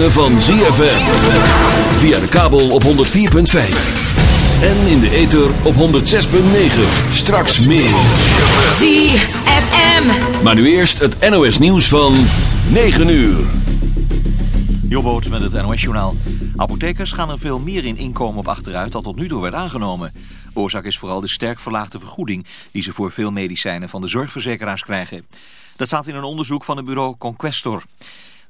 ritme van ZFM. Via de kabel op 104.5. En in de ether op 106.9. Straks meer. ZFM. Maar nu eerst het NOS nieuws van 9 uur. Jobboot met het NOS-journaal. Apothekers gaan er veel meer in inkomen op achteruit dan tot nu toe werd aangenomen. Oorzaak is vooral de sterk verlaagde vergoeding die ze voor veel medicijnen van de zorgverzekeraars krijgen. Dat staat in een onderzoek van het bureau Conquestor.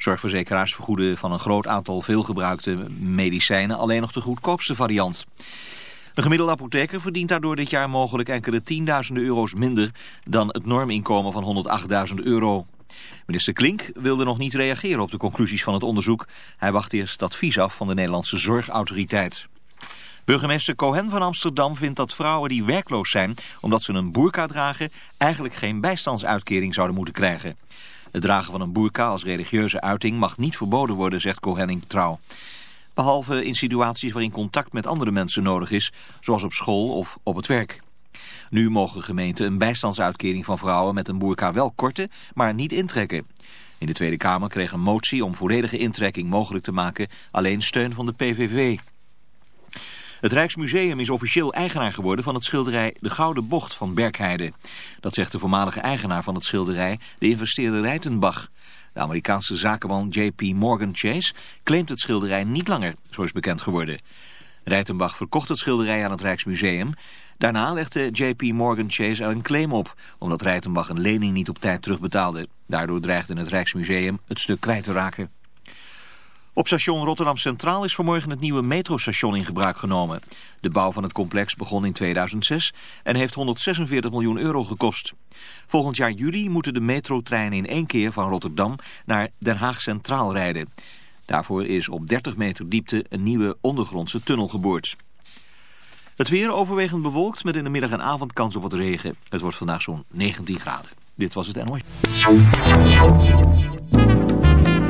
Zorgverzekeraars vergoeden van een groot aantal veelgebruikte medicijnen alleen nog de goedkoopste variant. De gemiddelde apotheker verdient daardoor dit jaar mogelijk enkele tienduizenden euro's minder dan het norminkomen van 108.000 euro. Minister Klink wilde nog niet reageren op de conclusies van het onderzoek. Hij wacht eerst advies af van de Nederlandse Zorgautoriteit. Burgemeester Cohen van Amsterdam vindt dat vrouwen die werkloos zijn omdat ze een boerka dragen eigenlijk geen bijstandsuitkering zouden moeten krijgen. Het dragen van een boerka als religieuze uiting mag niet verboden worden, zegt Cohen Trouw. Behalve in situaties waarin contact met andere mensen nodig is, zoals op school of op het werk. Nu mogen gemeenten een bijstandsuitkering van vrouwen met een boerka wel korten, maar niet intrekken. In de Tweede Kamer kreeg een motie om volledige intrekking mogelijk te maken alleen steun van de PVV. Het Rijksmuseum is officieel eigenaar geworden van het schilderij De Gouden Bocht van Berkheide. Dat zegt de voormalige eigenaar van het schilderij, de investeerder Rijtenbach. De Amerikaanse zakenman J.P. Morgan Chase claimt het schilderij niet langer, zo is bekend geworden. Rijtenbach verkocht het schilderij aan het Rijksmuseum. Daarna legde J.P. Morgan Chase er een claim op, omdat Rijtenbach een lening niet op tijd terugbetaalde. Daardoor dreigde het Rijksmuseum het stuk kwijt te raken. Op station Rotterdam Centraal is vanmorgen het nieuwe metrostation in gebruik genomen. De bouw van het complex begon in 2006 en heeft 146 miljoen euro gekost. Volgend jaar juli moeten de metrotreinen in één keer van Rotterdam naar Den Haag Centraal rijden. Daarvoor is op 30 meter diepte een nieuwe ondergrondse tunnel geboord. Het weer overwegend bewolkt met in de middag en avond kans op wat regen. Het wordt vandaag zo'n 19 graden. Dit was het NOS.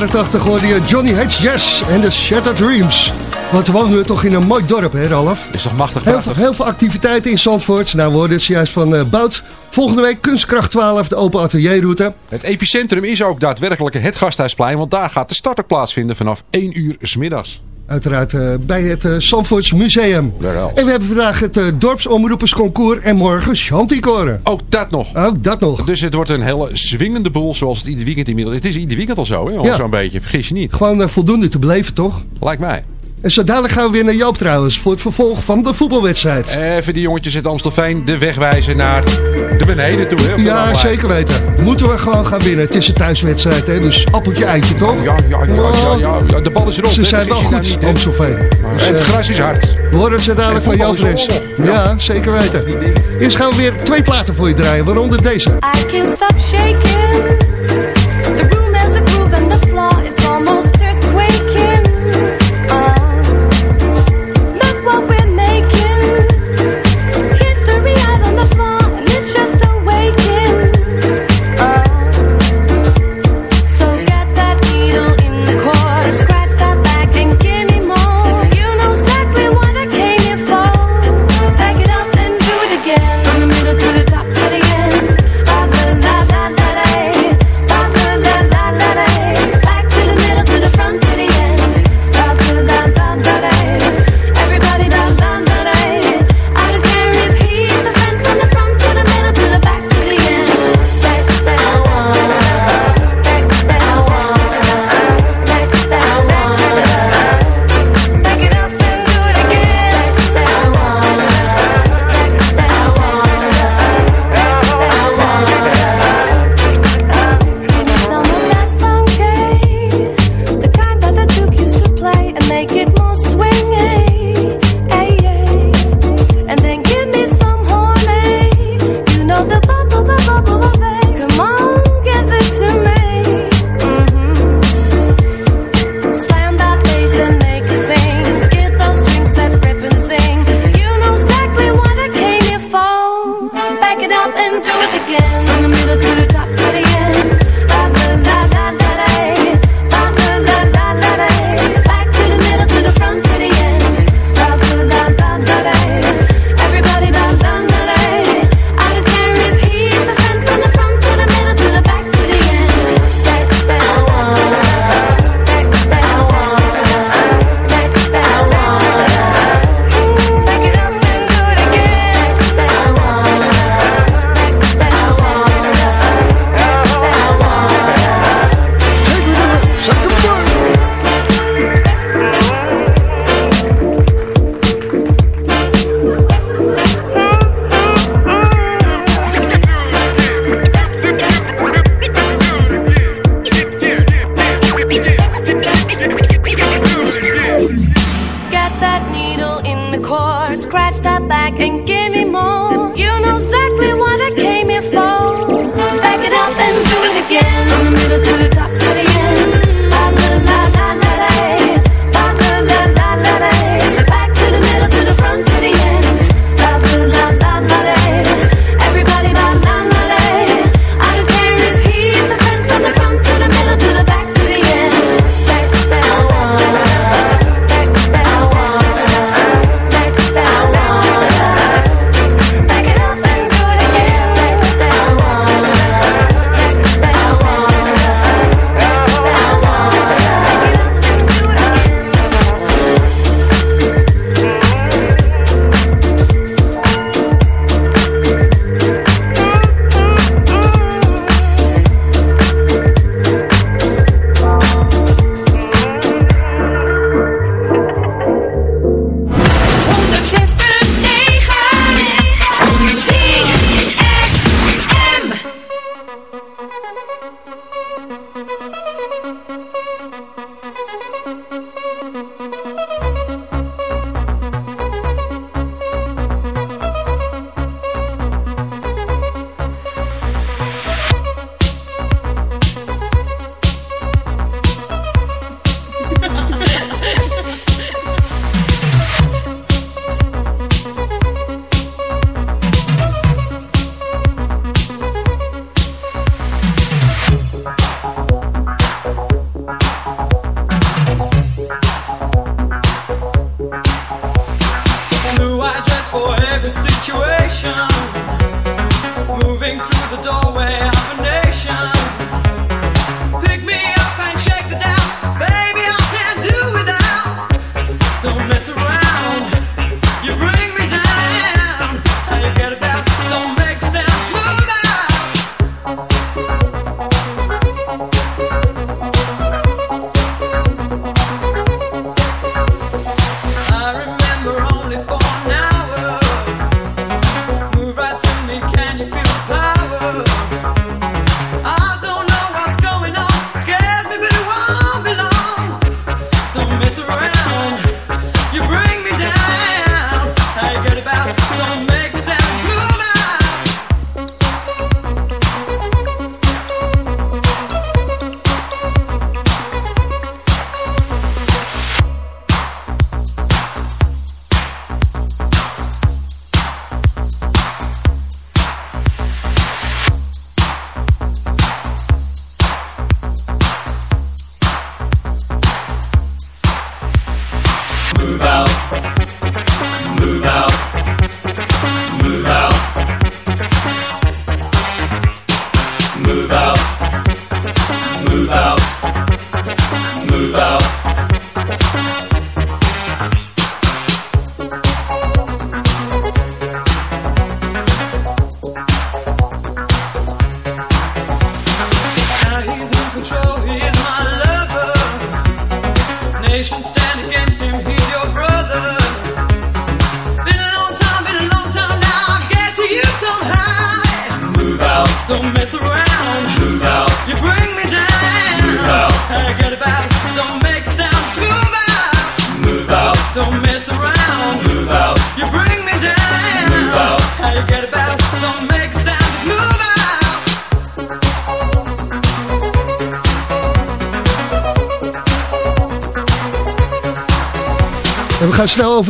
Jaren 80 hoorde je Johnny Hedge Jazz en de Shattered Dreams. Wat wonen we toch in een mooi dorp, hè Ralf? Is toch machtig Heel veel, heel veel activiteiten in Zandvoort. Nou, we hoorden juist van eh Bout. Volgende week Kunstkracht 12, de open atelierroute. Het epicentrum is ook daadwerkelijk het Gasthuisplein, want daar gaat de start ook plaatsvinden vanaf 1 uur 's middags. Uiteraard eh, bij het Zandvoorts Museum. En we hebben vandaag het eh, dorpsomroepersconcours en morgen Chanticoren. Ook dat nog. Ook dat nog. Dus het wordt een hele zwingende boel zoals het ieder weekend inmiddels. Het is ieder weekend al zo, hè? Al Ja. zo'n beetje. Vergis je niet. Gewoon voldoende te beleven, toch? Lijkt mij. En zo dadelijk gaan we weer naar Joop trouwens voor het vervolg van de voetbalwedstrijd. Even die jongetjes uit Amstelveen de weg wijzen naar de beneden toe. Hè, Ja, zeker weten. Moeten we gewoon gaan winnen. Het is een thuiswedstrijd, hè? dus appeltje eitje, toch? Ja, ja, ja, ja, ja, ja. De bal is erop. Ze hè, zijn wel goed. Amstelveen. Maar Dus, het eh, gras is hard. We horen zo dadelijk van is Fres. Ja, zeker weten. Eerst gaan we weer twee platen voor je draaien, waaronder deze. I can't stop shaking. The room has a groove and the floor it's almost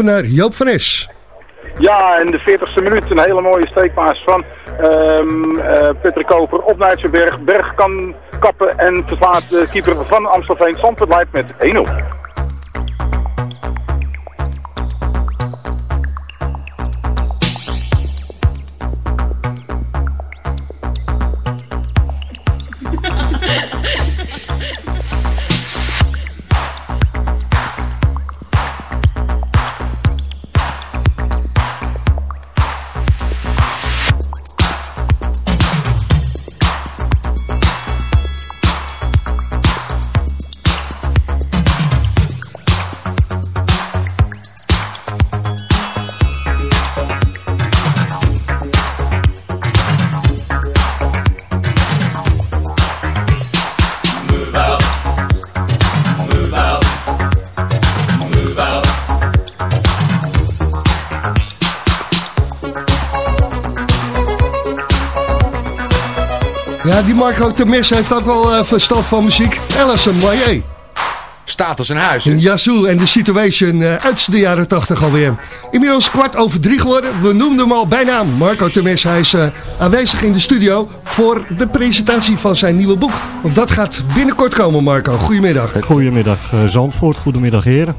naar Joop. Ja, in de 40ste minuut een hele mooie steekpaas van ehm eh, Peter Koper op Nijtsenberg. Berg kan kappen en verslaat de keeper van Amstelveen. Zandvoort leidt met 1-0. Temes heeft ook wel eh, verstand van muziek. Alison Moyer. Staat als een huis. Yazoo en de Situation eh, uit de jaren 80 alweer. Inmiddels kwart over drie geworden. We noemden hem al bijna Marco Temes. Hij is eh, aanwezig in de studio voor de presentatie van zijn nieuwe boek. Want dat gaat binnenkort komen, Marco. Goedemiddag. Goedemiddag eh, Zandvoort, goedemiddag heren.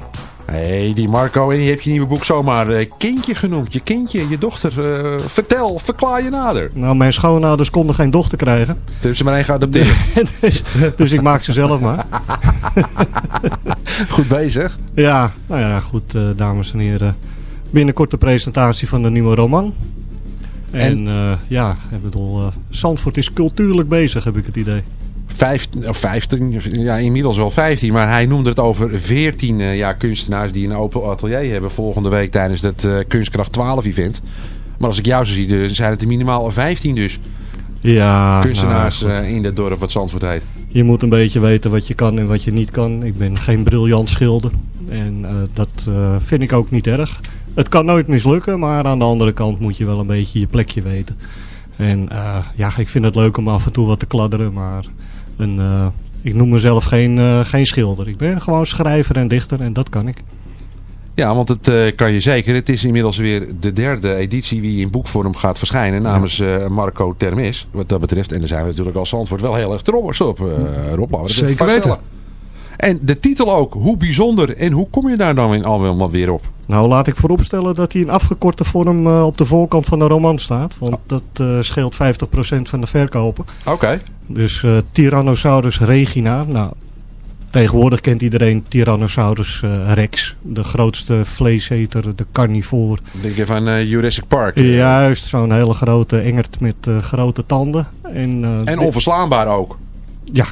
Hé, hey, die Marco, en die heeft je nieuwe boek zomaar eh, kindje genoemd. Je kindje, je dochter. eh, vertel, verklaar je nader. Nou, mijn schoonouders konden geen dochter krijgen. Toen hebben ze maar één geadopteerd. dus, dus ik maak ze zelf maar. Goed bezig. Ja, nou ja, goed, eh, dames en heren. Binnenkort de presentatie van de nieuwe roman. En, ja, ik bedoel, Zandvoort is cultuurlijk bezig, heb ik het idee. Vijf, of 15, ja, inmiddels wel 15, maar hij noemde het over 14 eh, ja, kunstenaars die een open atelier hebben volgende week tijdens dat eh, Kunstkracht 12 event. Maar als ik jou zo zie, dan zijn het er minimaal 15 dus. Ja, kunstenaars nou eh, in dat dorp wat Zandvoort heet. Je moet een beetje weten wat je kan en wat je niet kan. Ik ben geen briljant schilder. En dat vind ik ook niet erg. Het kan nooit mislukken, maar aan de andere kant moet je wel een beetje je plekje weten. En ja, ik vind het leuk om af en toe wat te kladderen, maar een, eh, ik noem mezelf geen, eh, geen schilder. Ik ben gewoon schrijver en dichter en dat kan ik. Ja, want het eh, kan je zeker. Het is inmiddels weer de derde editie die in boekvorm gaat verschijnen namens eh, Marco Termes. Wat dat betreft. En daar zijn we natuurlijk als Zandvoort wel heel erg trots op. eh Rob, laten we dat even Zeker weten. En de titel ook. Hoe bijzonder en hoe kom je daar dan in allemaal weer op? Nou, laat ik vooropstellen dat hij in afgekorte vorm eh, op de voorkant van de roman staat. Want dat eh, scheelt 50% van de verkopen. Oké. Dus eh, Tyrannosaurus regina. Nou, tegenwoordig kent iedereen Tyrannosaurus eh, rex. De grootste vleeseter, de carnivoor. Denk je van eh, Jurassic Park? Juist, zo'n hele grote engert met grote tanden. En, En onverslaanbaar ook. Ja,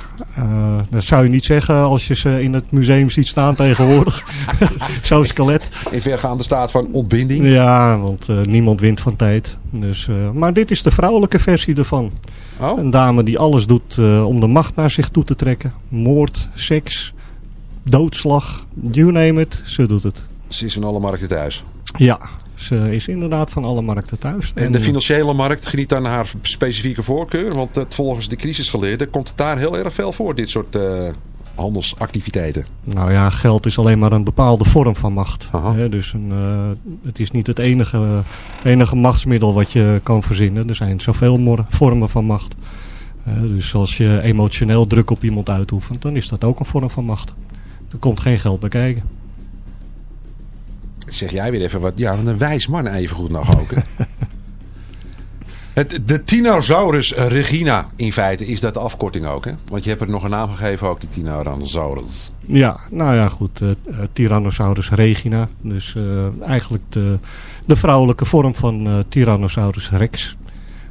dat zou je niet zeggen als je ze in het museum ziet staan tegenwoordig. Zo'n skelet. In vergaande staat van ontbinding. Ja, want niemand wint van tijd. Dus, maar dit is de vrouwelijke versie ervan. Oh. Een dame die alles doet eh, om de macht naar zich toe te trekken. Moord, seks, doodslag, you name it, ze doet het. Ze is van alle markten thuis. Ja, ze is inderdaad van alle markten thuis. En de eh, financiële markt geniet aan haar specifieke voorkeur. Want het, volgens de crisisgeleerden komt het daar heel erg veel voor. Dit soort eh, handelsactiviteiten. Nou ja, geld is alleen maar een bepaalde vorm van macht. Hè, dus een, eh, het is niet het enige, enige machtsmiddel wat je kan verzinnen. Er zijn zoveel vormen van macht. Eh, dus als je emotioneel druk op iemand uitoefent, dan is dat ook een vorm van macht. Er komt geen geld bij kijken. Zeg jij weer even wat. Ja, een wijs man even goed nog ook. Het, de Tinosaurus regina in feite is dat de afkorting ook. Hè? Want je hebt er nog een naam gegeven ook, die Tinosaurus. Ja, nou ja, goed. eh, eh, Tyrannosaurus regina. Dus eh, eigenlijk de, de vrouwelijke vorm van Tyrannosaurus rex.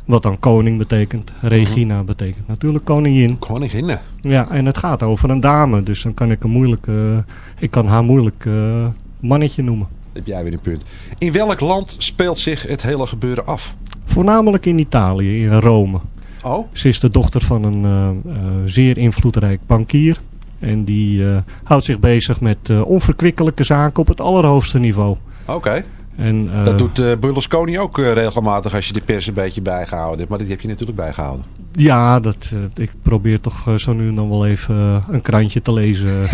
Wat dan koning betekent. Regina betekent natuurlijk koningin. Koningin. Ja, en het gaat over een dame. Dus dan kan ik, een moeilijk, ik kan haar moeilijk mannetje noemen. Heb jij weer een punt. In welk land speelt zich het hele gebeuren af? Voornamelijk in Italië, in Rome. Oh? Ze is de dochter van een eh, eh, zeer invloedrijk bankier. En die eh, houdt zich bezig met eh, onverkwikkelijke zaken op het allerhoogste niveau. Oké. En, eh, Dat doet eh Berlusconi ook eh, regelmatig als je de pers een beetje bijgehouden hebt. Maar dit heb je natuurlijk bijgehouden. Ja, dat, ik probeer toch zo nu en dan wel even een krantje te lezen.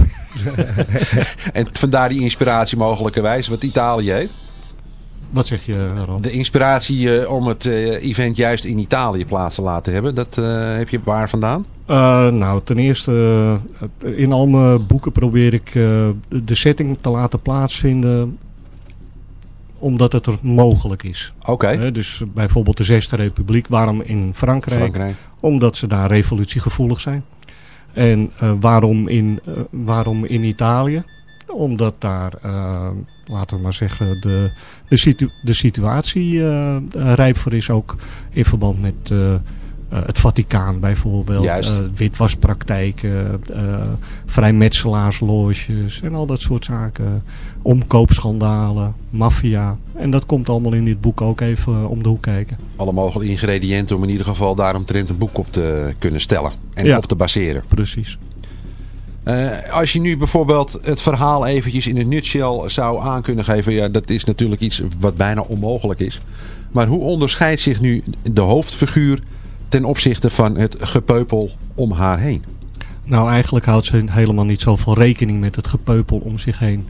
en vandaar die inspiratie mogelijkerwijs wat Italië heet. Wat zeg je, Ron? De inspiratie eh, om het eh, event juist in Italië plaats te laten hebben. Dat eh, heb je waar vandaan? Nou, ten eerste, in al mijn boeken probeer ik de setting te laten plaatsvinden omdat het er mogelijk is. Oké. Dus bijvoorbeeld de Zesde Republiek, waarom in Frankrijk? Frankrijk. Omdat ze daar revolutiegevoelig zijn. En waarom, in, waarom in Italië? Omdat daar, laten we maar zeggen, de, de, situ- de situatie eh, rijp voor is. Ook in verband met eh, het Vaticaan bijvoorbeeld. Eh, witwaspraktijken, vrijmetselaarsloges en al dat soort zaken. Omkoopschandalen, maffia. En dat komt allemaal in dit boek ook even om de hoek kijken. Alle mogelijke ingrediënten om in ieder geval daaromtrent een boek op te kunnen stellen. En Ja. op te baseren. Precies. Eh, als je nu bijvoorbeeld het verhaal eventjes in een nutshell zou aan kunnen geven. Ja, dat is natuurlijk iets wat bijna onmogelijk is. Maar hoe onderscheidt zich nu de hoofdfiguur ten opzichte van het gepeupel om haar heen? Nou, eigenlijk houdt ze helemaal niet zoveel rekening met het gepeupel om zich heen.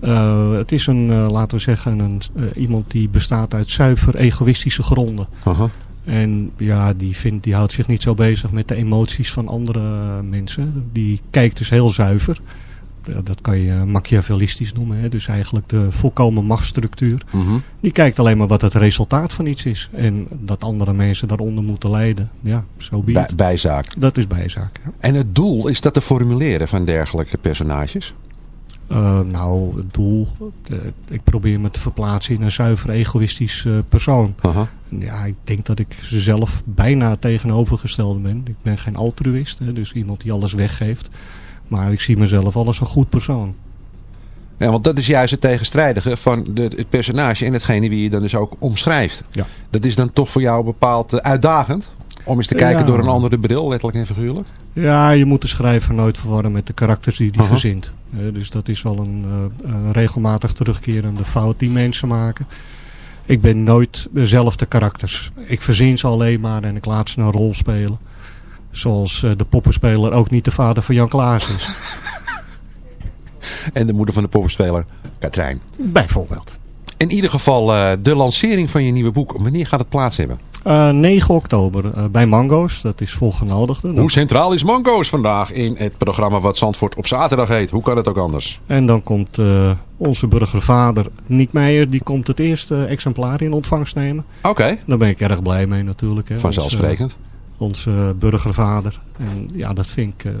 Eh, het is een, eh, laten we zeggen, een, iemand die bestaat uit zuiver egoïstische gronden. Aha. En ja, die, vindt, die houdt zich niet zo bezig met de emoties van andere eh, mensen. Die kijkt dus heel zuiver. Dat kan je machiavellistisch noemen. Hè? Dus eigenlijk de volkomen machtsstructuur. Mhm. Die kijkt alleen maar wat het resultaat van iets is. En dat andere mensen daaronder moeten lijden. Ja, zo Bij- bijzaak. Dat is bijzaak, ja. En het doel is dat te formuleren van dergelijke personages? Eh, nou, het doel. ik probeer me te verplaatsen in een zuiver egoïstisch eh, persoon. Aha. Ja, ik denk dat ik zelf bijna tegenovergestelde ben. Ik ben geen altruïst, hè, dus iemand die alles weggeeft. Maar ik zie mezelf al als een goed persoon. Ja, want dat is juist het tegenstrijdige van de, het personage en hetgene wie je dan dus ook omschrijft. Ja. Dat is dan toch voor jou bepaald eh, uitdagend? Om eens te kijken Ja. door een andere bril, letterlijk en figuurlijk? Ja, je moet de schrijver nooit verwarren met de karakters die hij verzint. Dus dat is wel een, eh, een regelmatig terugkerende fout die mensen maken. Ik ben nooit dezelfde karakters. Ik verzin ze alleen maar en ik laat ze een rol spelen. Zoals eh, de poppenspeler ook niet de vader van Jan Klaas is. En de moeder van de poppenspeler, Katrijn. Bijvoorbeeld. In ieder geval, eh, de lancering van je nieuwe boek, wanneer gaat het plaats hebben? Eh, 9 oktober eh, bij Mango's, dat is volgenodigde. Hoe centraal is Mango's vandaag in het programma wat Zandvoort op zaterdag heet? Hoe kan het ook anders? En dan komt eh, onze burgervader Niek Meijer, die komt het eerste exemplaar in ontvangst nemen. Oké. Daar ben ik erg blij mee natuurlijk. Hè. Vanzelfsprekend. Onze, onze burgervader. En ja, dat vind ik...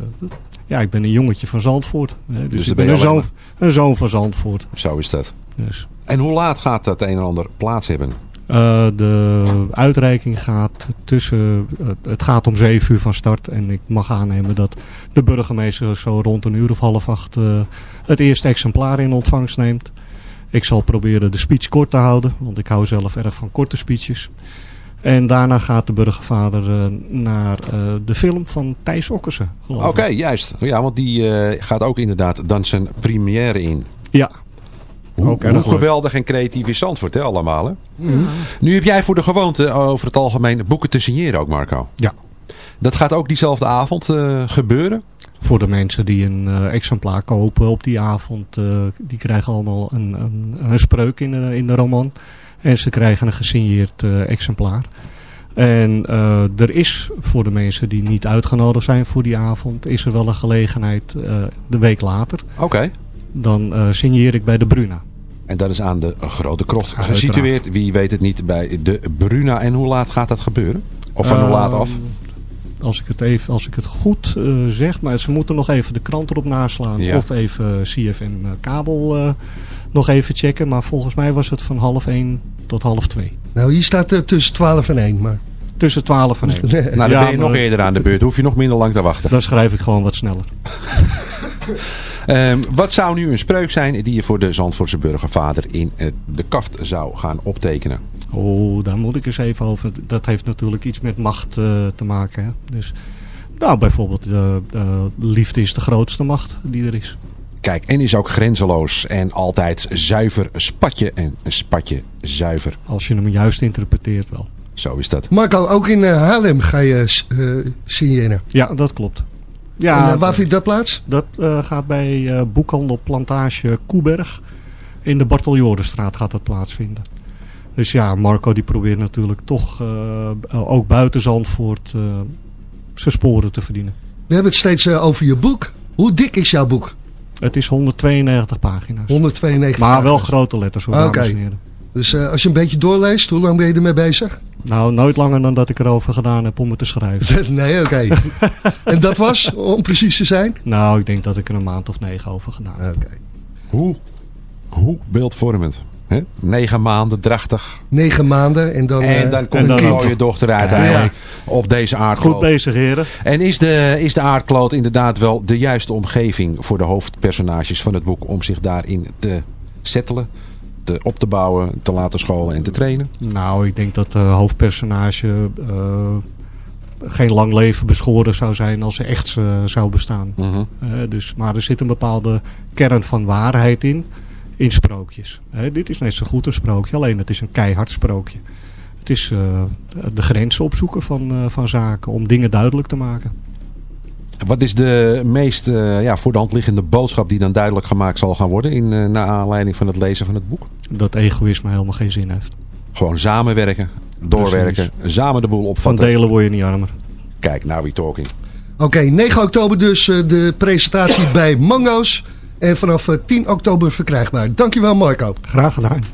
ja, ik ben een jongetje van Zandvoort. Hè, dus Dus ik ben zoon, een zoon van Zandvoort. Zo is dat. Dus. En hoe laat gaat dat een en ander plaats hebben? Eh, de uitreiking gaat tussen. het gaat om 7 uur van start. En ik mag aannemen dat de burgemeester zo rond een uur of half acht eh, het eerste exemplaar in ontvangst neemt. Ik zal proberen de speech kort te houden, want ik hou zelf erg van korte speeches. En daarna gaat de burgervader eh, naar de film van Thijs Okkersen. Oké, juist. Ja, want die gaat ook inderdaad dan zijn première in. Ja. Hoe, hoe geweldig en creatief is Zandvoort, hè, allemaal. Hè? Nu heb jij voor de gewoonte over het algemeen boeken te signeren ook, Marco. Ja. Dat gaat ook diezelfde avond eh, gebeuren? Voor de mensen die een eh, exemplaar kopen op die avond, eh, die krijgen allemaal een, een, een spreuk in de, in de roman. En ze krijgen een gesigneerd exemplaar. En er is voor de mensen die niet uitgenodigd zijn voor die avond, is er wel een gelegenheid de week later. Oké. Dan eh, signeer ik bij de Bruna. En dat is aan de Grote Krocht Uiteraard. gesitueerd. Wie weet het niet bij de Bruna. En hoe laat gaat dat gebeuren? Of van hoe laat af? Als ik het, even, als ik het goed eh, zeg, maar ze moeten nog even de krant erop naslaan. Ja. Of even eh, kabel eh, nog even checken. Maar volgens mij was het van half 1 tot half 2. Nou, hier staat er tussen 12 en 1, maar... Tussen 12 en 1. Nou, dan Ja, ben je nog eerder aan de beurt. Hoef je nog minder lang te wachten. Dan schrijf ik gewoon wat sneller. Ehm, wat zou nu een spreuk zijn die je voor de Zandvoortse burgervader in eh, de kaft zou gaan optekenen? Oh, daar moet ik eens even over. Dat heeft natuurlijk iets met macht eh, te maken. Hè? Dus, nou, bijvoorbeeld, eh, eh, liefde is de grootste macht die er is. Kijk, en is ook grenzeloos en altijd zuiver spatje en spatje zuiver. Als je hem juist interpreteert wel. Zo is dat. Marco, ook in eh, Haarlem ga je eh signeren. Ja, dat klopt. En, Ja, eh, waar vindt dat plaats? Dat eh, gaat bij eh, boekhandel Plantage Koeberg. In de Barteljorenstraat gaat dat plaatsvinden. Dus ja, Marco die probeert natuurlijk toch ook buiten Zandvoort zijn sporen te verdienen. We hebben het steeds over je boek. Hoe dik is jouw boek? Het is 192 pagina's. 192 Maar wel grote letters hoor, dames en heren. Dus als je een beetje doorleest, hoe lang ben je ermee bezig? Nou, nooit langer dan dat ik erover gedaan heb om het te schrijven. nee, oké. en dat was, om precies te zijn? nou, ik denk dat ik er een maand of negen over gedaan heb. Oké. Hoe, hoe beeldvormend. Hè? Negen maanden, drachtig. Negen maanden en dan... En eh, dan komt een mooie dochter uiteindelijk op deze aardkloot. Goed bezig, heren. En is de, is de aardkloot inderdaad wel de juiste omgeving voor de hoofdpersonages van het boek om zich daarin te settelen, te, op te bouwen, te laten scholen en te trainen? Nou, ik denk dat de hoofdpersonage eh, geen lang leven beschoren zou zijn als ze echt eh, zou bestaan. Mhm. Eh, dus, maar er zit een bepaalde kern van waarheid in, in sprookjes. Eh, dit is net zo goed een sprookje, alleen het is een keihard sprookje. Het is eh, de grenzen opzoeken van, eh, van zaken om dingen duidelijk te maken. Wat is de meest eh, ja, voor de hand liggende boodschap die dan duidelijk gemaakt zal gaan worden in, eh, naar aanleiding van het lezen van het boek? Dat egoïsme helemaal geen zin heeft. Gewoon samenwerken, doorwerken, samen de boel Van opvatten. delen word je niet armer. Kijk, now we talking. Oké, 9 oktober dus eh, de presentatie bij Mango's. En vanaf eh, 10 oktober verkrijgbaar. Dankjewel Marco. Graag gedaan.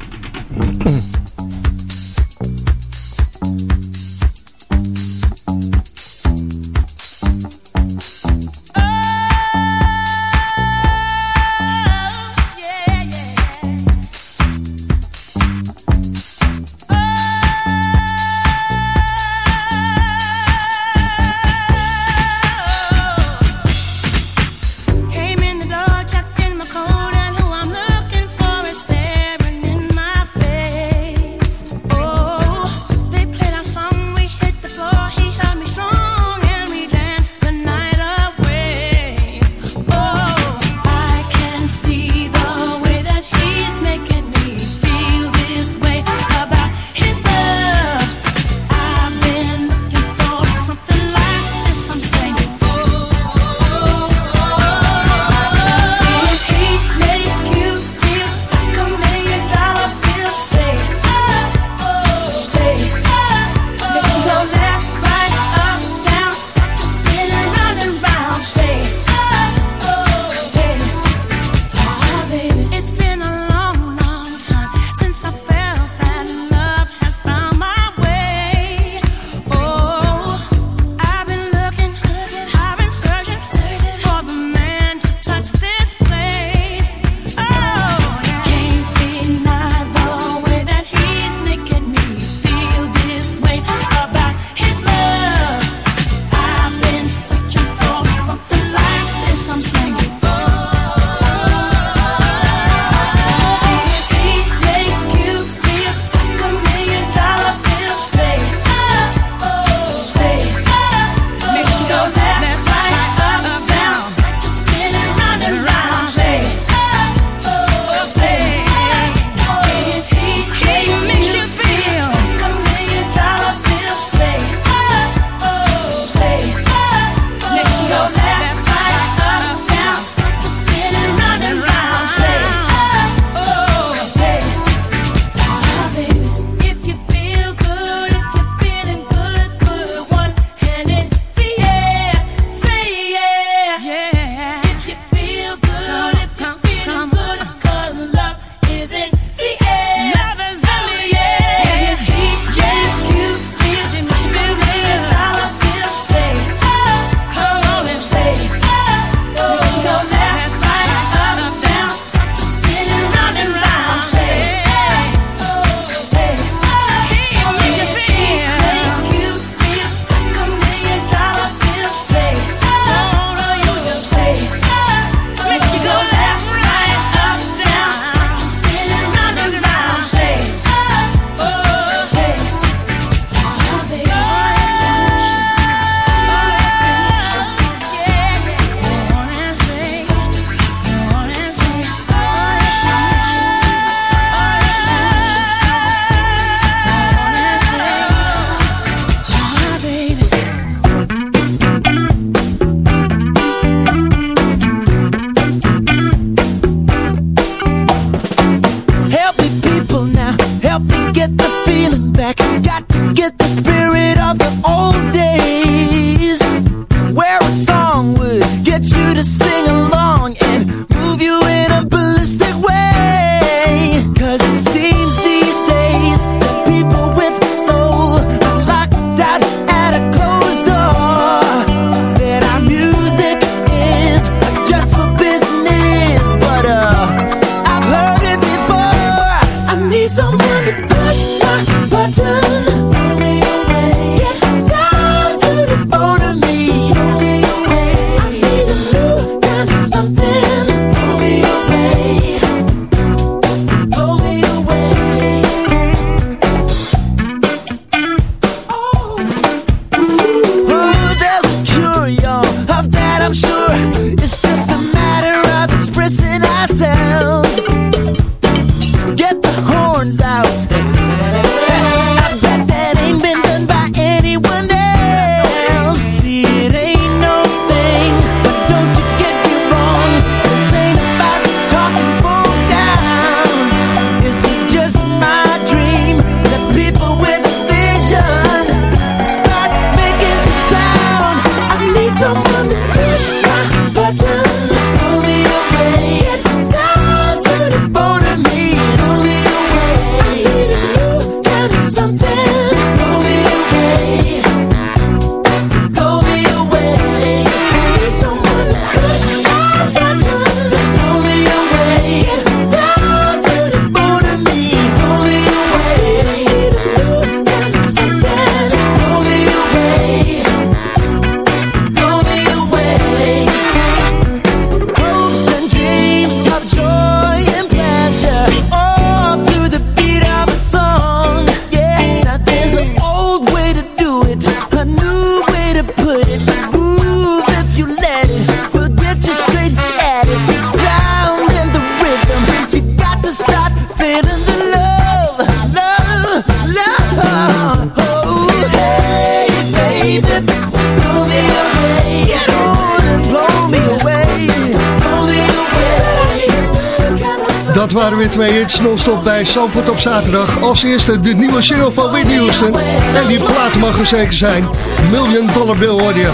Dat waren weer twee hits non-stop bij Zandvoort op zaterdag. Als eerste de nieuwe single van Whitney Houston. En die plaat mag er zeker zijn. Million Dollar Bill hoorde je.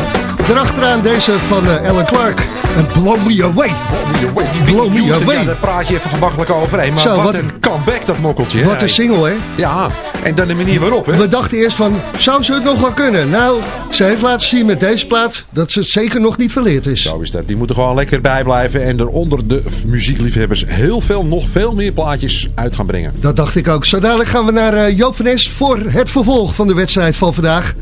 Daarachteraan deze van eh, Alan Clark. En Blow Me Away. Blow Me Away. Ja, daar praat je even gemakkelijk overheen. Maar Zo, wat, wat- een comeback dat mokkeltje. Wat een single, hè? Ja, en dan de manier waarop, hè? We dachten eerst van, zou ze het nog wel kunnen? Nou, ze heeft laten zien met deze plaat dat ze het zeker nog niet verleerd is. Zo is dat. Die moeten gewoon lekker bijblijven. En er onder de muziekliefhebbers heel veel, nog veel meer plaatjes uit gaan brengen. Dat dacht ik ook. Zo dadelijk gaan we naar eh, Joop van Es voor het vervolg van de wedstrijd van vandaag.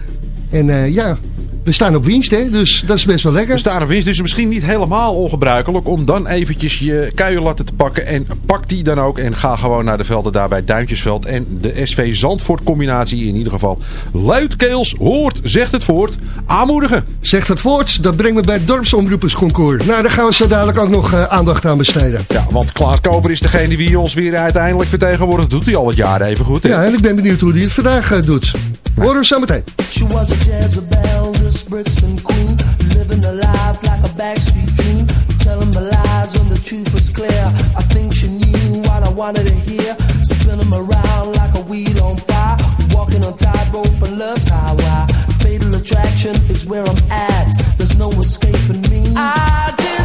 En eh, ja, we staan op winst, hè? dus dat is best wel lekker. We staan op winst, dus misschien niet helemaal ongebruikelijk om dan eventjes je kuierlatten te pakken. En pak die dan ook en ga gewoon naar de velden daar bij Duintjesveld. En de SV Zandvoort combinatie in ieder geval. Luidkeels hoort, zegt het voort, aanmoedigen. Zegt het voort, dat brengt me bij het dorpsomroepersconcours. Nou, daar gaan we zo dadelijk ook nog eh, aandacht aan besteden. Ja, want Klaas Koper is degene die ons weer uiteindelijk vertegenwoordigt. Doet hij al het jaar even goed, hè? Ja, en ik ben benieuwd hoe hij het vandaag eh, doet. Horen er we zo meteen. She was a Jezebel, this Brixton queen, living a life like a backstreet dream, telling my lies when the truth was clear. I think she knew what I wanted to hear, spin 'em around like a wheel on fire, walking on tightrope and love's highway. Fatal attraction is where I'm at. There's no escaping me. I just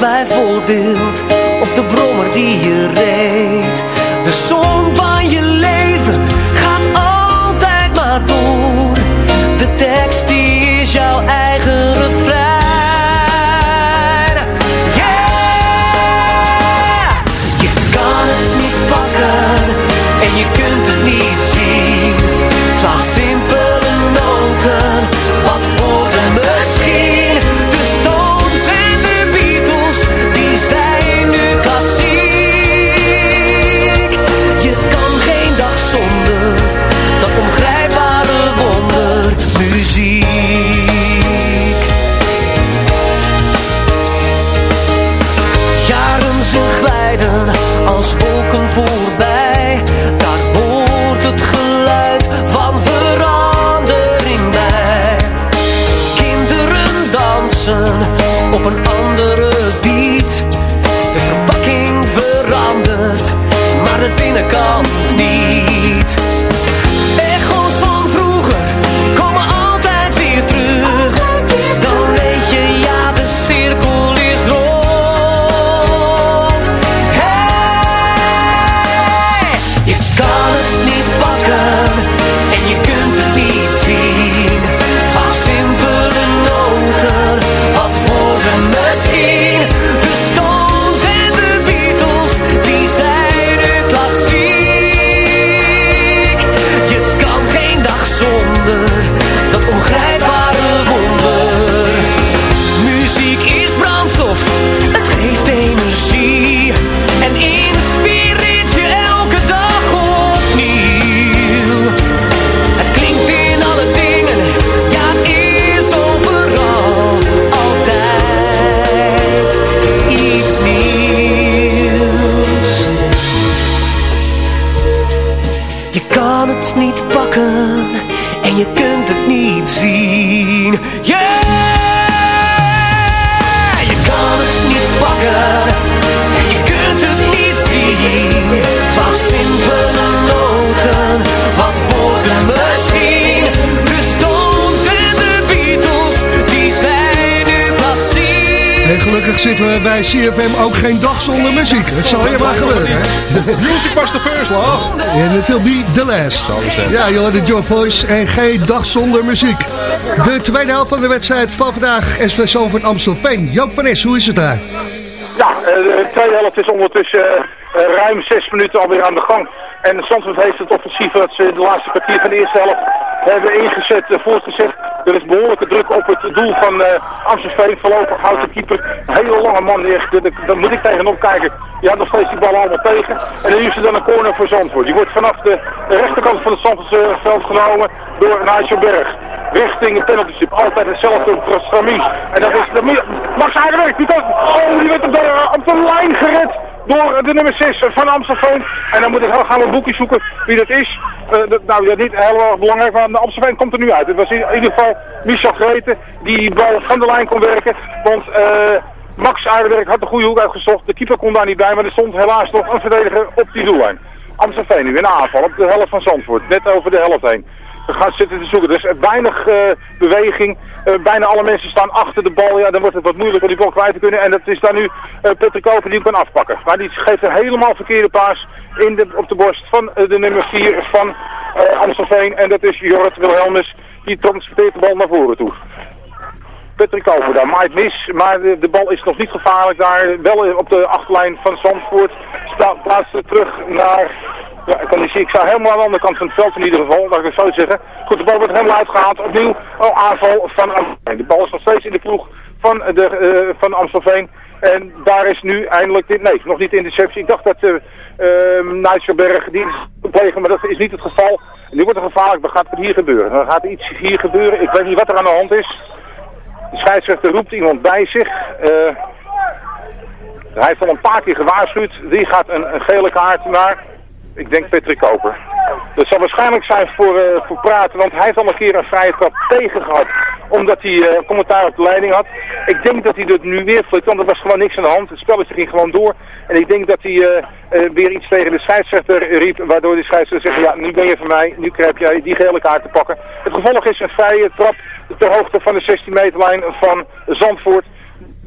bijvoorbeeld, of de brommer die je reed. De song van je bij CFM ook geen dag zonder muziek. Het zal je maar gebeuren, hè? Music was the first love. En it will be the last. Ja, je hoorde Joe Voice en geen dag zonder muziek. De tweede helft van de wedstrijd van vandaag. SV Zalvoort Amstelveen. Joop van Es, hoe is het daar? Ja, eh, de tweede helft is ondertussen eh, eh, ruim zes minuten alweer aan de gang. En Zandvoort heeft het offensief dat ze de laatste kwartier van de eerste helft hebben ingezet, voortgezet. Er is behoorlijke druk op het doel van eh Amstelveen. Voorlopig houdt de keeper hele lange man echt. Daar- moet ik tegenop kijken. Die had nog steeds die bal allemaal tegen. En nu is er dan een corner voor Zandvoort. Die wordt vanaf de rechterkant van het Zandvoortse veld genomen door Nigel Berg. Richting het penaltystip. Altijd hetzelfde Stramien. En dat is de Max Aardewerk. Die kan... Oh, die werd op de, de lijn gered door de nummer 6 van Amstelveen. En dan moet ik gaan een boekje zoeken wie dat is. Eh, dat, nou, is niet heel erg belangrijk, maar de Amstelveen komt er nu uit. Het was in, ieder geval Michel Greten die bal van de lijn kon werken. Want eh, Max Aardewerk had de goede hoek uitgezocht. De keeper kon daar niet bij, maar er stond helaas nog een verdediger op die doellijn. Amstelveen nu in aanval op de helft van Zandvoort. Net over de helft heen. We gaan zitten te zoeken. Er is weinig eh, beweging. Eh, bijna alle mensen staan achter de bal. Ja, dan wordt het wat moeilijk om die bal kwijt te kunnen. En dat is dan nu uh, Patrick Koper die kan afpakken. Maar die geeft een helemaal verkeerde paas in de, op de borst van eh, de nummer 4 van eh, Amstelveen. En dat is Jorrit Wilhelmus. Die transporteert de bal naar voren toe. Patrick Koper daar maait mis, maar de, bal is nog niet gevaarlijk daar. Wel op de achterlijn van Zandvoort. Het terug naar ja, ik, kan zien. ik sta helemaal aan de andere kant van het veld in ieder geval, laat ik het zo zeggen. Goed, de bal wordt helemaal uitgehaald. Opnieuw oh, aanval van Amstelveen. De bal is nog steeds in de ploeg van, de, uh, van Amstelveen. En daar is nu eindelijk dit, nee, nog niet de interceptie. Ik dacht dat uh, die is maar dat is niet het geval. Nu wordt het gevaarlijk, wat gaat er hier gebeuren? Dan gaat er iets hier gebeuren, ik weet niet wat er aan de hand is. De scheidsrechter roept iemand bij zich. Uh, hij heeft al een paar keer gewaarschuwd. Die gaat een, een gele kaart naar ik denk Patrick Koper. Dat zal waarschijnlijk zijn voor, uh, voor praten, want hij heeft al een keer een vrije trap tegen gehad omdat hij eh, commentaar op de leiding had. Ik denk dat hij het nu weer flikt, want er was gewoon niks aan de hand. Het spelletje ging gewoon door. En ik denk dat hij eh, eh, weer iets tegen de scheidsrechter riep, waardoor de scheidsrechter zegt, ja, nu ben je van mij, nu krijg jij die gele kaart te pakken. Het gevolg is een vrije trap ter hoogte van de 16 meterlijn van Zandvoort,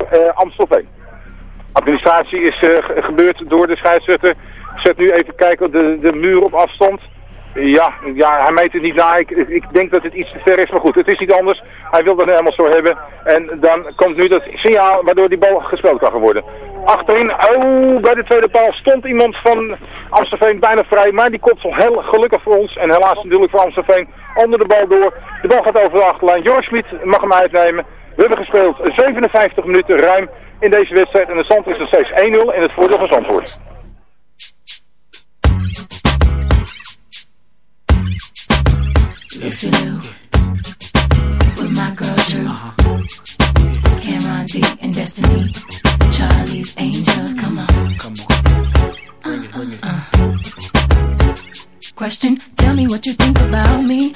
eh Amstelveen. Administratie is eh, ge- gebeurd door de scheidsrechter. Zet nu even kijken de, de muur op afstand. Ja, ja, hij meet het niet na. Ik, ik denk dat het iets te ver is, maar goed, het is niet anders. Hij wil dat helemaal zo hebben. En dan komt nu dat signaal waardoor die bal gespeeld kan worden. Achterin, oh, bij de tweede paal stond iemand van Amstelveen bijna vrij. Maar die komt wel heel gelukkig voor ons. En helaas natuurlijk voor Amstelveen onder de bal door. De bal gaat over de achterlijn. Joris Schmid mag hem uitnemen. We hebben gespeeld 57 minuten ruim in deze wedstrijd. En de stand is nog steeds 1-0 in het voordeel van Zandvoort. Lou with my girl Drew, Cameron D and Destiny, Charlie's Angels. Come on, come on, bring it, bring it. Uh-uh. Question: Tell me what you think about me.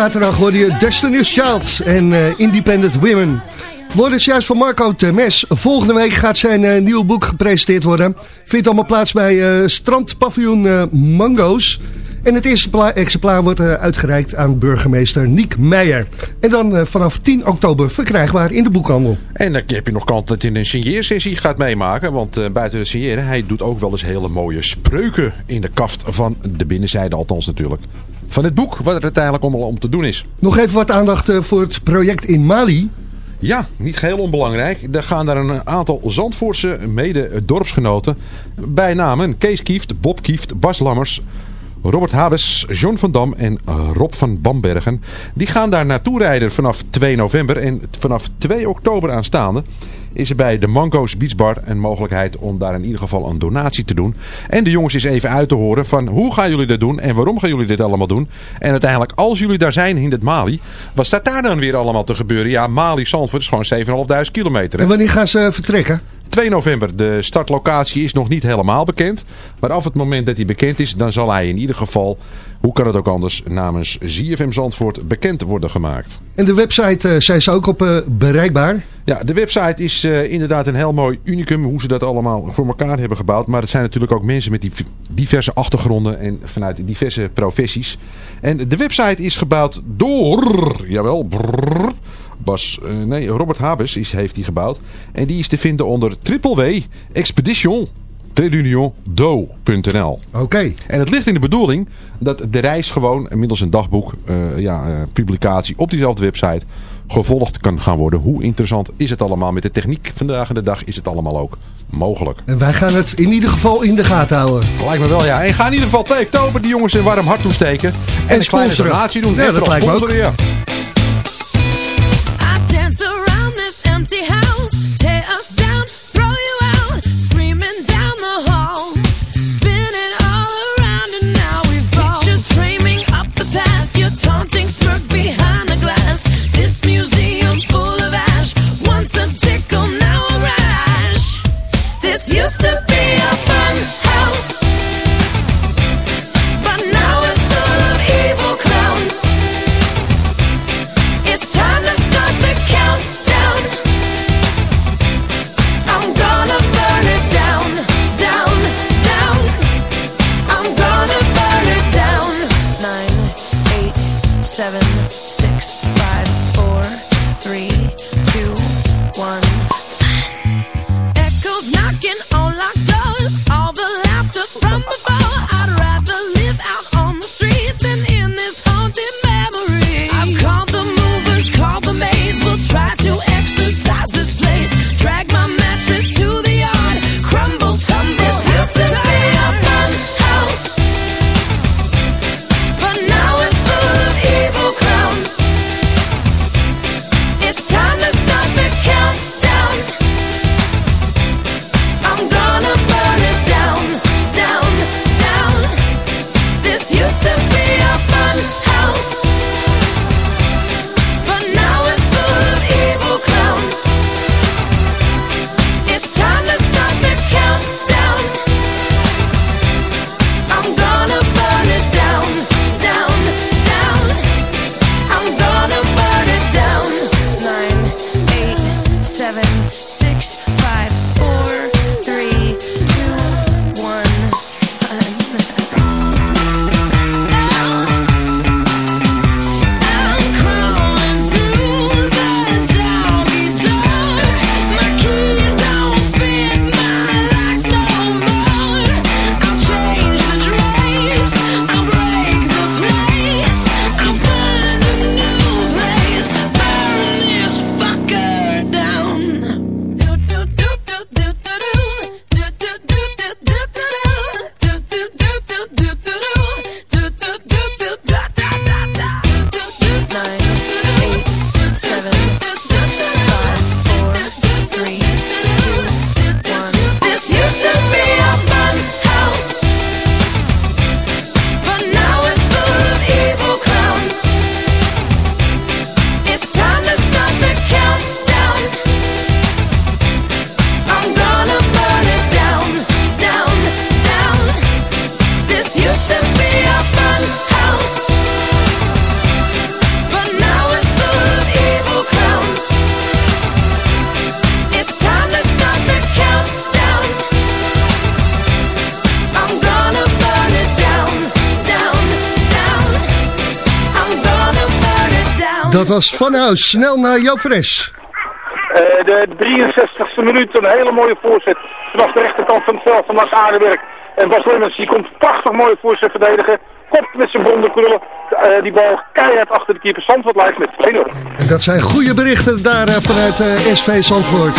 Zaterdag hoorde je Destiny's Child en eh, Independent Women. Wordt het juist van Marco Temes. Volgende week gaat zijn eh, nieuwe boek gepresenteerd worden. Vindt allemaal plaats bij eh strandpaviljoen Mango's. En het eerste pla- exemplaar wordt uitgereikt aan burgemeester Niek Meijer. En dan vanaf 10 oktober verkrijgbaar in de boekhandel. En dan heb je nog kans dat hij een signeersessie gaat meemaken. Want buiten het signeren, hij doet ook wel eens hele mooie spreuken in de kaft van de binnenzijde althans natuurlijk. Van het boek, wat er uiteindelijk allemaal om te doen is. Nog even wat aandacht eh, voor het project in Mali. Ja, niet geheel onbelangrijk. Er gaan daar een aantal Zandvoortse mede-dorpsgenoten bij namen Kees Kieft, Bob Kieft, Bas Lammers, Robert Habes, John van Dam en Rob van Bambergen. Die gaan daar naartoe rijden vanaf 2 november en vanaf 2 oktober aanstaande is er bij de Mango's Beach Bar een mogelijkheid om daar in ieder geval een donatie te doen. En de jongens eens even uit te horen van hoe gaan jullie dit doen en waarom gaan jullie dit allemaal doen. En uiteindelijk als jullie daar zijn in het Mali, wat staat daar dan weer allemaal te gebeuren? Ja, Mali-Zandvoort is gewoon 7.500 kilometer. En wanneer gaan ze vertrekken? 2 november. De startlocatie is nog niet helemaal bekend. Maar af het moment dat hij bekend is, dan zal hij in ieder geval, hoe kan het ook anders, namens ZFM Zandvoort bekend worden gemaakt. En de website eh, zijn ze ook op eh, bereikbaar? Ja, de website is eh, inderdaad een heel mooi unicum hoe ze dat allemaal voor elkaar hebben gebouwd. Maar het zijn natuurlijk ook mensen met die diverse achtergronden en vanuit diverse professies. En de website is gebouwd door, jawel, brrr, Bas, eh, nee, Robert Habes is, heeft die gebouwd. En die is te vinden onder www.expedition tradeuniondo.nl Oké. En het ligt in de bedoeling dat de reis gewoon middels een dagboek, eh, ja, eh, publicatie op diezelfde website gevolgd kan gaan worden. Hoe interessant is het allemaal met de techniek vandaag en de dag is het allemaal ook mogelijk. En wij gaan het in ieder geval in de gaten houden. Lijkt me wel, ja. En ga in ieder geval 2 oktober die jongens een warm hart toesteken. En, En een kleine donatie doen. Ja, En dat lijkt me ook. ja. Dance around this empty house, tear us was Van Huis. Snel naar Joop Fres. Eh, de 63e minuut, een hele mooie voorzet. Vanaf de rechterkant van het veld van Lars Aardewerk. En Bas Lemmens, die komt prachtig mooie voorzet verdedigen. Kopt met zijn blonde krullen. Eh, die bal keihard achter de keeper. Zandvoort lijkt met 2-0. En dat zijn goede berichten daar eh, vanuit SV Zandvoort.